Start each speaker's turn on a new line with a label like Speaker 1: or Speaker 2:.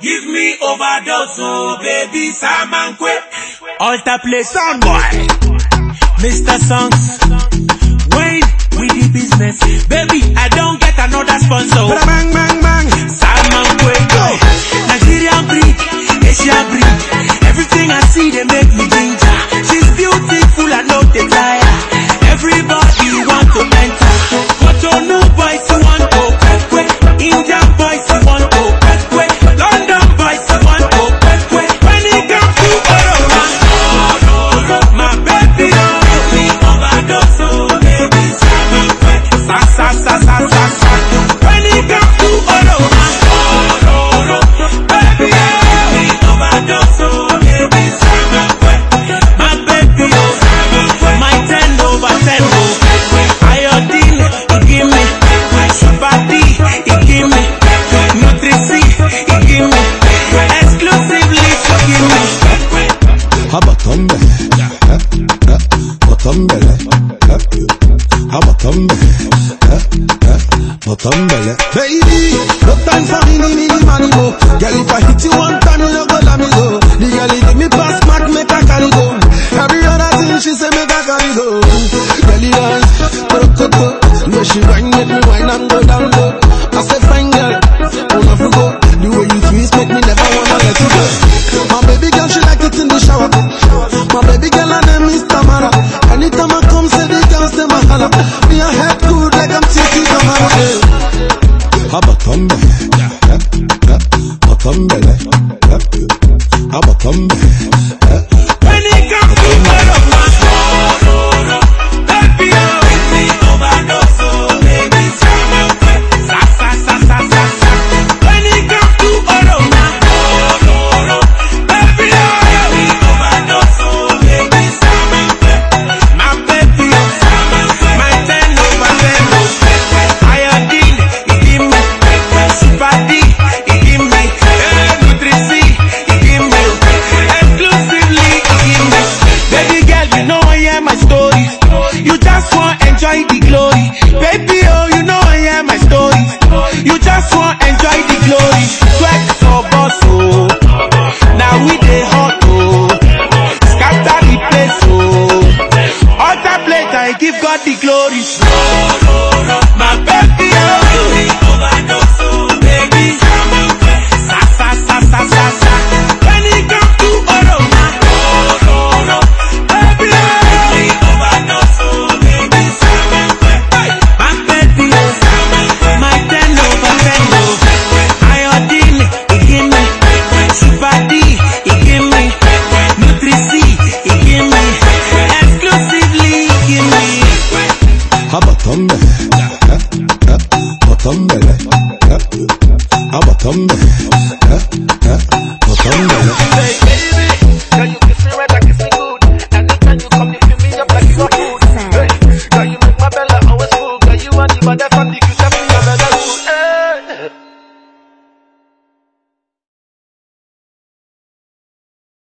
Speaker 1: Give me overdose, oh baby Samankwe.
Speaker 2: Alter play sound boy. Mr. Songs. When we the business. Baby, I don't get another sponsor.
Speaker 3: Bang, bang, bang.
Speaker 2: Samankwe. Go. Nigerian breed. Asian breed. Everything I see, they make me ginger. She's beautiful, I know they. baby
Speaker 3: no time for me me me man go girl if I hit you one time you no go let me go the girl give me pass mark make a carry go every other thing she say make a carry go girl you want to go no she wine let me wine and go down low I say fine color. Me a head good like I'm taking
Speaker 2: the holiday. How about thumb? Yeah, yeah, yeah. How about thumb? Yeah,
Speaker 3: yeah. How about thumb?
Speaker 2: come back.